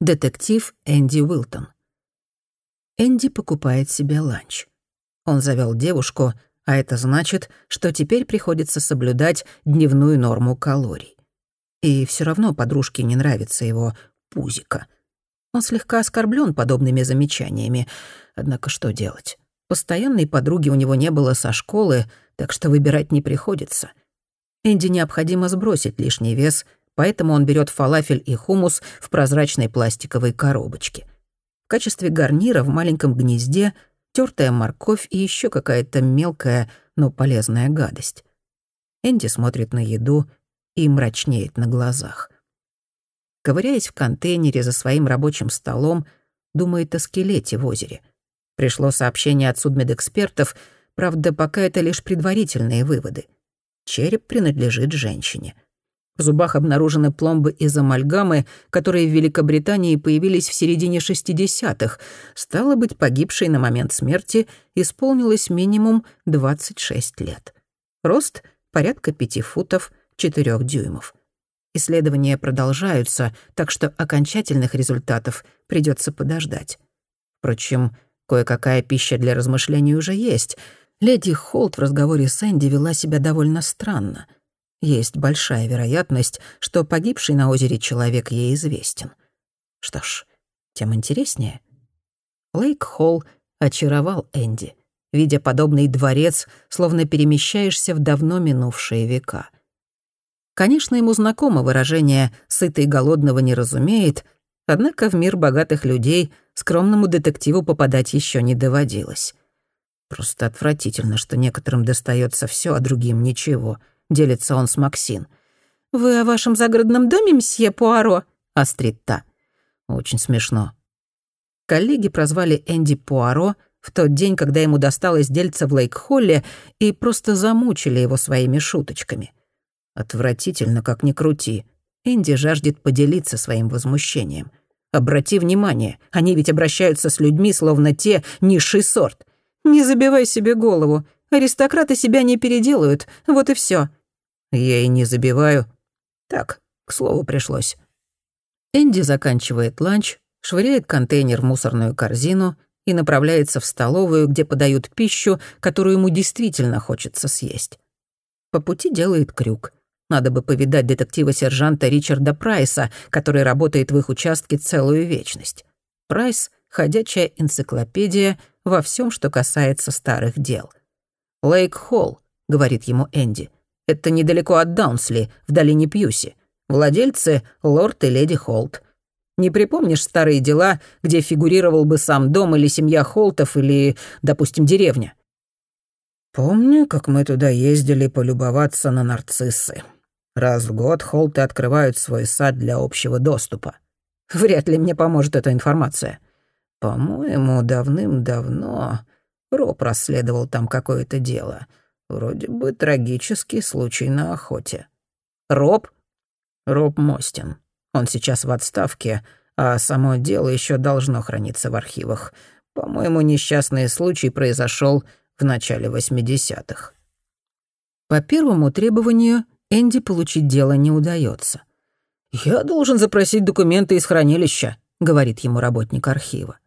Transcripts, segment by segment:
Детектив Энди Уилтон. Энди покупает себе ланч. Он завел девушку, а это значит, что теперь приходится соблюдать дневную норму калорий. И все равно подружке не нравится его пузико. Он слегка оскорблен подобными замечаниями. Однако что делать? Постоянной подруги у него не было со школы, так что выбирать не приходится. Энди необходимо сбросить лишний вес, поэтому он берет фалафель и хумус в прозрачной пластиковой коробочке. В качестве гарнира в маленьком гнезде тертая морковь и еще какая-то мелкая, но полезная гадость. Энди смотрит на еду и мрачнеет на глазах. Ковыряясь в контейнере за своим рабочим столом, думает о скелете в озере. Пришло сообщение от судмедэкспертов, правда, пока это лишь предварительные выводы. Череп принадлежит женщине. В зубах обнаружены пломбы из амальгамы, которые в Великобритании появились в середине 60-х. Стало быть, погибшей на момент смерти исполнилось минимум 26 лет. Рост — порядка 5 футов 4 дюймов. Исследования продолжаются, так что окончательных результатов придется подождать. Впрочем, кое-какая пища для размышлений уже есть. Леди Холт в разговоре с Энди вела себя довольно странно. Есть большая вероятность, что погибший на озере человек ей известен. Что ж, тем интереснее. Лейк Холл очаровал Энди. Видя подобный дворец, словно перемещаешься в давно минувшие века — Конечно, ему знакомо выражение «сытый голодного не разумеет», однако в мир богатых людей скромному детективу попадать еще не доводилось. Просто отвратительно, что некоторым достается все, а другим ничего. Делится он с Максин. «Вы о вашем загородном доме, мсье Пуаро?» — острит та. Очень смешно. Коллеги прозвали Энди Пуаро в тот день, когда ему досталось дельце в Лейк-Холле, и просто замучили его своими шуточками. Отвратительно, как ни крути. Энди жаждет поделиться своим возмущением. Обрати внимание, они ведь обращаются с людьми, словно те низший сорт. Не забивай себе голову. Аристократы себя не переделают, вот и все. Я и не забиваю. Так, к слову пришлось. Энди заканчивает ланч, швыряет контейнер в мусорную корзину и направляется в столовую, где подают пищу, которую ему действительно хочется съесть. По пути делает крюк. Надо бы повидать детектива-сержанта Ричарда Прайса, который работает в их участке целую вечность. Прайс — ходячая энциклопедия во всем, что касается старых дел. «Лейк-Холл», — говорит ему Энди, — «это недалеко от Даунсли, в долине Пьюси. Владельцы — лорд и леди Холт. Не припомнишь старые дела, где фигурировал бы сам дом или семья Холтов или, допустим, деревня?» «Помню, как мы туда ездили полюбоваться на нарциссы», Раз в год холты открывают свой сад для общего доступа. Вряд ли мне поможет эта информация. По-моему, давным-давно Роб расследовал там какое-то дело. Вроде бы трагический случай на охоте. Роб? Роб Мостин. Он сейчас в отставке, а само дело еще должно храниться в архивах. По-моему, несчастный случай произошел в начале 80-х. По первому требованию Энди получить дело не удается. «Я должен запросить документы из хранилища», — говорит ему работник архива.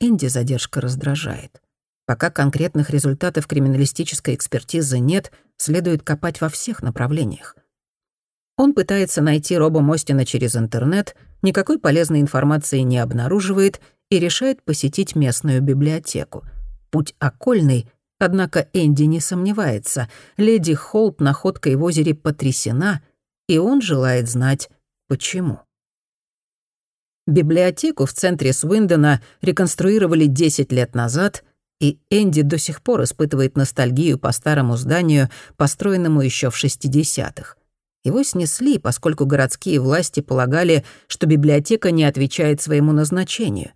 Энди задержка раздражает. Пока конкретных результатов криминалистической экспертизы нет, следует копать во всех направлениях. Он пытается найти Роба Мостина через интернет, никакой полезной информации не обнаруживает и решает посетить местную библиотеку. Путь окольный, Однако Энди не сомневается, леди Холт находкой в озере потрясена, и он желает знать, почему. Библиотеку в центре Свиндона реконструировали 10 лет назад, и Энди до сих пор испытывает ностальгию по старому зданию, построенному еще в 60-х. Его снесли, поскольку городские власти полагали, что библиотека не отвечает своему назначению.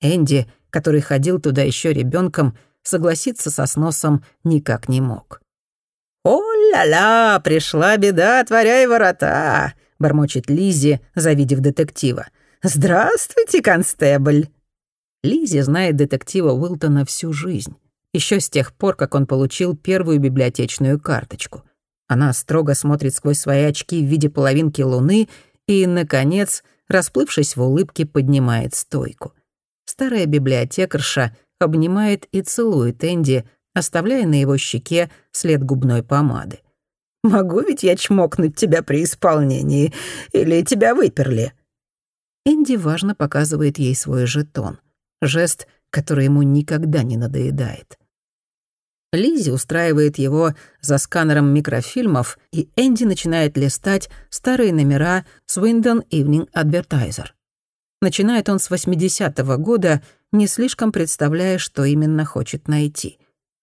Энди, который ходил туда еще ребенком, согласиться со сносом никак не мог. «О-ля-ля, пришла беда, отворяй ворота!» — бормочет Лизи, завидев детектива. «Здравствуйте, констебль!» Лизи знает детектива Уилтона всю жизнь, еще с тех пор, как он получил первую библиотечную карточку. Она строго смотрит сквозь свои очки в виде половинки луны и, наконец, расплывшись в улыбке, поднимает стойку. Старая библиотекарша обнимает и целует Энди, оставляя на его щеке след губной помады. «Могу ведь я чмокнуть тебя при исполнении? Или тебя выперли?» Энди важно показывает ей свой жетон. Жест, который ему никогда не надоедает. Лизи устраивает его за сканером микрофильмов, и Энди начинает листать старые номера Swindon Evening Advertiser. Начинает он с 80-го года, не слишком представляя, что именно хочет найти.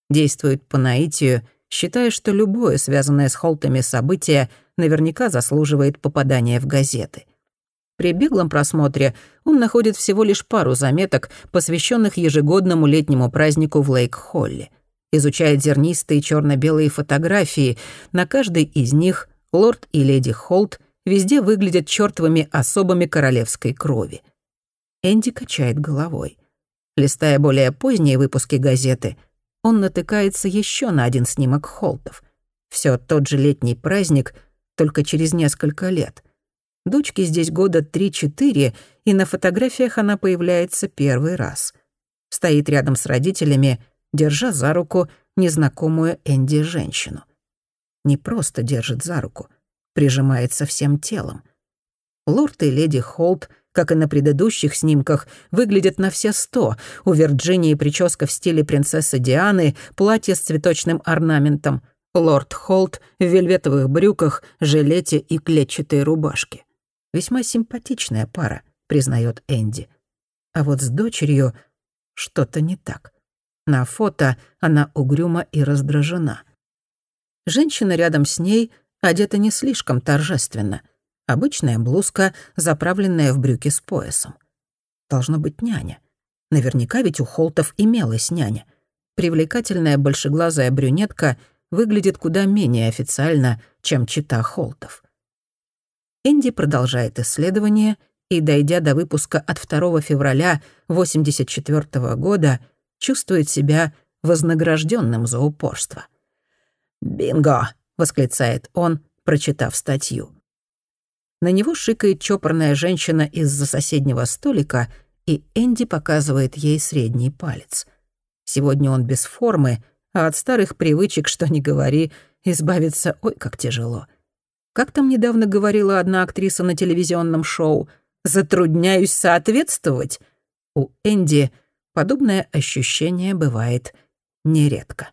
Действует по наитию, считая, что любое связанное с Холтами событие наверняка заслуживает попадания в газеты. При беглом просмотре он находит всего лишь пару заметок, посвященных ежегодному летнему празднику в Лейк-Холле. Изучает зернистые черно белые фотографии. На каждой из них лорд и леди Холт везде выглядят чертовыми особами королевской крови. Энди качает головой. Листая более поздние выпуски газеты, он натыкается еще на один снимок Холтов. Все тот же летний праздник, только через несколько лет. Дочке здесь года 3-4, и на фотографиях она появляется первый раз. Стоит рядом с родителями, держа за руку незнакомую Энди женщину. Не просто держит за руку, прижимается всем телом. Лорд и леди Холт, как и на предыдущих снимках, выглядят на все сто. У Вирджинии прическа в стиле принцессы Дианы, платье с цветочным орнаментом. Лорд Холт в вельветовых брюках, жилете и клетчатой рубашке. Весьма симпатичная пара, признает Энди. А вот с дочерью что-то не так. На фото она угрюма и раздражена. Женщина рядом с ней одета не слишком торжественно. Обычная блузка, заправленная в брюки с поясом. Должно быть няня. Наверняка ведь у Холтов имелась няня. Привлекательная большеглазая брюнетка выглядит куда менее официально, чем чита Холтов. Энди продолжает исследование и, дойдя до выпуска от 2 февраля 1984 года, чувствует себя вознагражденным за упорство. «Бинго!» — восклицает он, прочитав статью. На него шикает чопорная женщина из-за соседнего столика, и Энди показывает ей средний палец. Сегодня он без формы, а от старых привычек, что ни говори, избавиться ой как тяжело. Как там недавно говорила одна актриса на телевизионном шоу, «Затрудняюсь соответствовать». У Энди подобное ощущение бывает нередко.